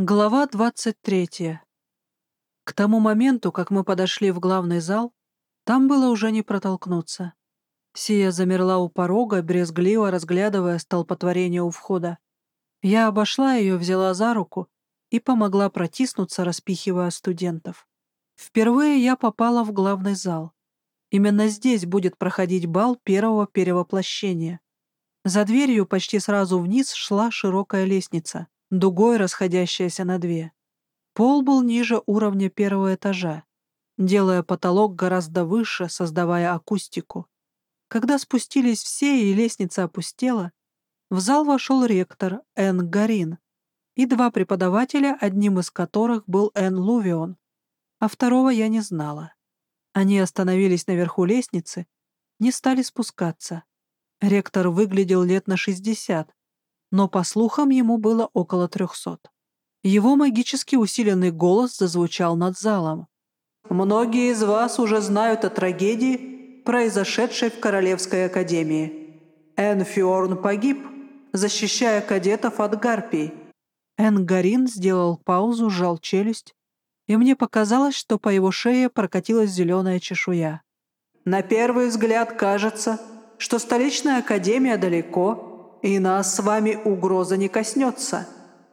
Глава 23. К тому моменту, как мы подошли в главный зал, там было уже не протолкнуться. Сия замерла у порога, брезгливо разглядывая столпотворение у входа. Я обошла ее, взяла за руку и помогла протиснуться, распихивая студентов. Впервые я попала в главный зал. Именно здесь будет проходить бал первого перевоплощения. За дверью почти сразу вниз шла широкая лестница дугой расходящаяся на две. Пол был ниже уровня первого этажа, делая потолок гораздо выше, создавая акустику. Когда спустились все и лестница опустела, в зал вошел ректор Эн Гарин и два преподавателя, одним из которых был Эн Лувион, а второго я не знала. Они остановились наверху лестницы, не стали спускаться. Ректор выглядел лет на шестьдесят, но, по слухам, ему было около трехсот. Его магически усиленный голос зазвучал над залом. «Многие из вас уже знают о трагедии, произошедшей в Королевской Академии. Энфиорн погиб, защищая кадетов от гарпий». Энгарин сделал паузу, сжал челюсть, и мне показалось, что по его шее прокатилась зеленая чешуя. «На первый взгляд кажется, что столичная академия далеко, и нас с вами угроза не коснется.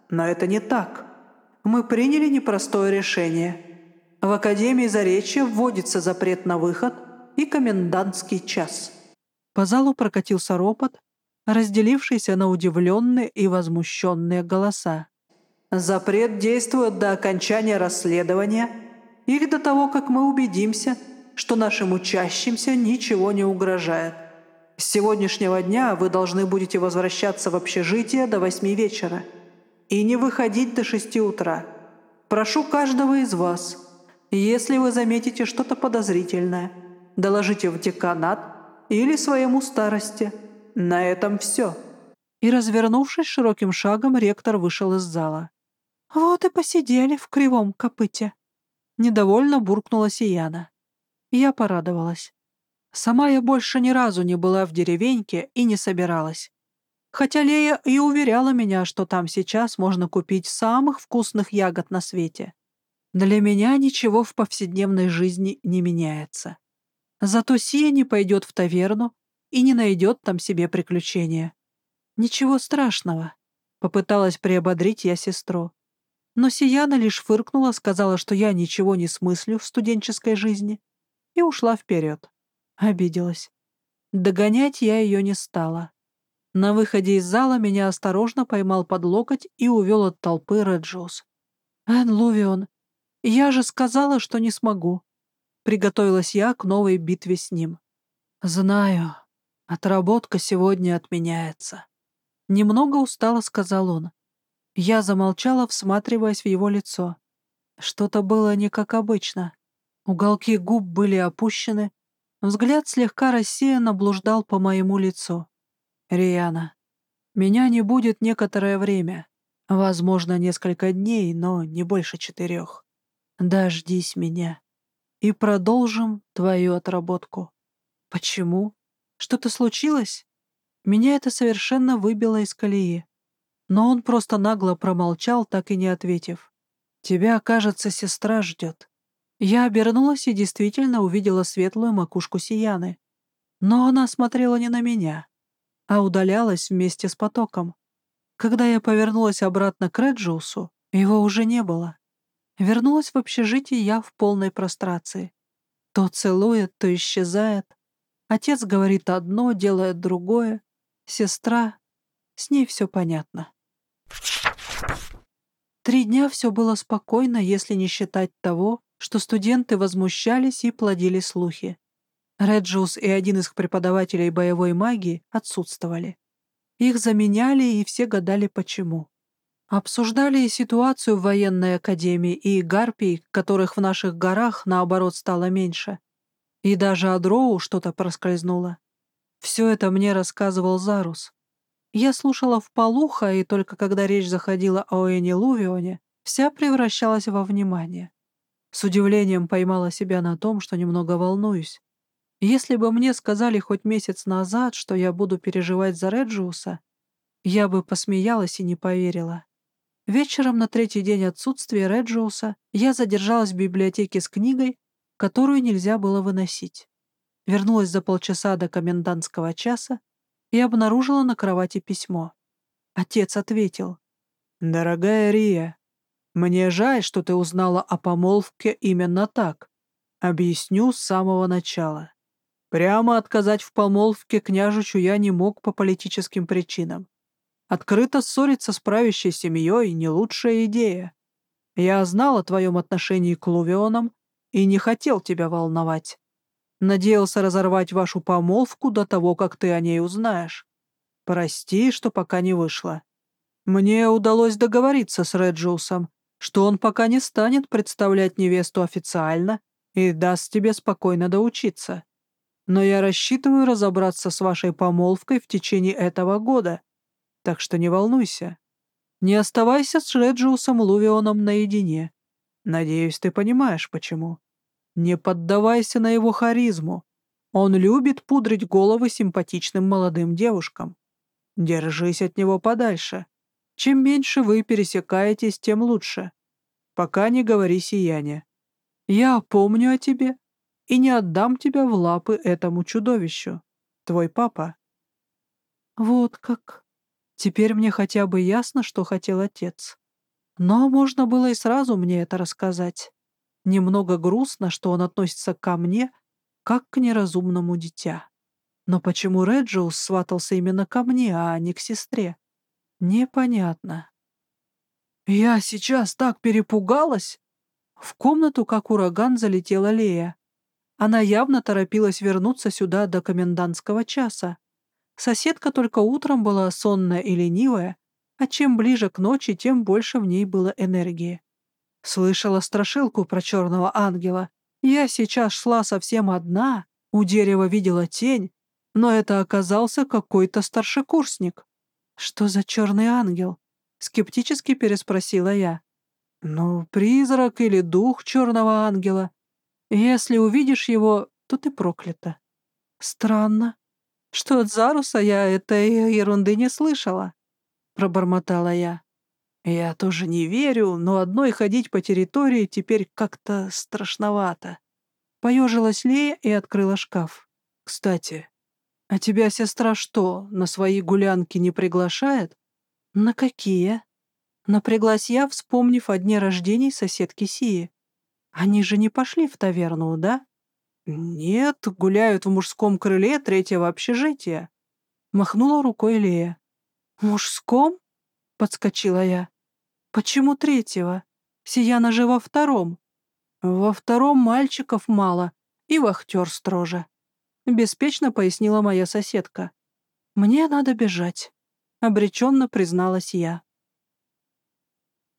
Но это не так. Мы приняли непростое решение. В Академии Заречья вводится запрет на выход и комендантский час». По залу прокатился ропот, разделившийся на удивленные и возмущенные голоса. «Запрет действует до окончания расследования или до того, как мы убедимся, что нашим учащимся ничего не угрожает. С сегодняшнего дня вы должны будете возвращаться в общежитие до восьми вечера и не выходить до шести утра. Прошу каждого из вас, если вы заметите что-то подозрительное, доложите в деканат или своему старости. На этом все». И, развернувшись широким шагом, ректор вышел из зала. «Вот и посидели в кривом копыте», — недовольно буркнула Сияна. Я порадовалась. Сама я больше ни разу не была в деревеньке и не собиралась. Хотя Лея и уверяла меня, что там сейчас можно купить самых вкусных ягод на свете. Для меня ничего в повседневной жизни не меняется. Зато Сия не пойдет в таверну и не найдет там себе приключения. Ничего страшного, — попыталась приободрить я сестру. Но Сияна лишь фыркнула, сказала, что я ничего не смыслю в студенческой жизни, и ушла вперед. Обиделась. Догонять я ее не стала. На выходе из зала меня осторожно поймал под локоть и увел от толпы Реджиус. «Эн Лувион, я же сказала, что не смогу». Приготовилась я к новой битве с ним. «Знаю. Отработка сегодня отменяется». Немного устало сказал он. Я замолчала, всматриваясь в его лицо. Что-то было не как обычно. Уголки губ были опущены, Взгляд слегка рассеянно блуждал по моему лицу. «Риана, меня не будет некоторое время. Возможно, несколько дней, но не больше четырех. Дождись меня. И продолжим твою отработку». «Почему? Что-то случилось?» Меня это совершенно выбило из колеи. Но он просто нагло промолчал, так и не ответив. «Тебя, кажется, сестра ждет». Я обернулась и действительно увидела светлую макушку Сияны. Но она смотрела не на меня, а удалялась вместе с потоком. Когда я повернулась обратно к Реджиусу, его уже не было. Вернулась в общежитие я в полной прострации. То целует, то исчезает. Отец говорит одно, делает другое. Сестра... С ней все понятно. Три дня все было спокойно, если не считать того, что студенты возмущались и плодили слухи. Реджиус и один из преподавателей боевой магии отсутствовали. Их заменяли, и все гадали, почему. Обсуждали и ситуацию в военной академии, и гарпий, которых в наших горах, наоборот, стало меньше. И даже о что-то проскользнуло. Все это мне рассказывал Зарус. Я слушала в полухо, и только когда речь заходила о Эне Лувионе, вся превращалась во внимание. С удивлением поймала себя на том, что немного волнуюсь. Если бы мне сказали хоть месяц назад, что я буду переживать за Реджиуса, я бы посмеялась и не поверила. Вечером на третий день отсутствия Реджиуса я задержалась в библиотеке с книгой, которую нельзя было выносить. Вернулась за полчаса до комендантского часа и обнаружила на кровати письмо. Отец ответил. «Дорогая Рия, мне жаль, что ты узнала о помолвке именно так. Объясню с самого начала. Прямо отказать в помолвке княжичу я не мог по политическим причинам. Открыто ссориться с правящей семьей — не лучшая идея. Я знал о твоем отношении к Лувионам и не хотел тебя волновать. Надеялся разорвать вашу помолвку до того, как ты о ней узнаешь. Прости, что пока не вышло. Мне удалось договориться с Реджиусом, что он пока не станет представлять невесту официально и даст тебе спокойно доучиться. Но я рассчитываю разобраться с вашей помолвкой в течение этого года, так что не волнуйся. Не оставайся с Реджиусом Лувионом наедине. Надеюсь, ты понимаешь, почему. Не поддавайся на его харизму. Он любит пудрить головы симпатичным молодым девушкам. Держись от него подальше. Чем меньше вы пересекаетесь, тем лучше. Пока не говори сияние. Я помню о тебе и не отдам тебя в лапы этому чудовищу. Твой папа. Вот как. Теперь мне хотя бы ясно, что хотел отец. Но можно было и сразу мне это рассказать. Немного грустно, что он относится ко мне, как к неразумному дитя. Но почему Реджиус сватался именно ко мне, а не к сестре? Непонятно. «Я сейчас так перепугалась!» В комнату, как ураган, залетела Лея. Она явно торопилась вернуться сюда до комендантского часа. Соседка только утром была сонная и ленивая, а чем ближе к ночи, тем больше в ней было энергии. Слышала страшилку про черного ангела. Я сейчас шла совсем одна, у дерева видела тень, но это оказался какой-то старшекурсник. «Что за черный ангел?» — скептически переспросила я. «Ну, призрак или дух черного ангела. Если увидишь его, то ты проклята». «Странно, что от Заруса я этой ерунды не слышала», — пробормотала я. «Я тоже не верю, но одной ходить по территории теперь как-то страшновато». Поежилась Лея и открыла шкаф. «Кстати, а тебя сестра что, на свои гулянки не приглашает?» «На какие?» Напряглась я, вспомнив о дне рождения соседки Сии. «Они же не пошли в таверну, да?» «Нет, гуляют в мужском крыле третьего общежития», — махнула рукой Лея. «Мужском?» — подскочила я. «Почему третьего? Сияна же во втором». «Во втором мальчиков мало, и вахтер строже», — беспечно пояснила моя соседка. «Мне надо бежать», — обреченно призналась я.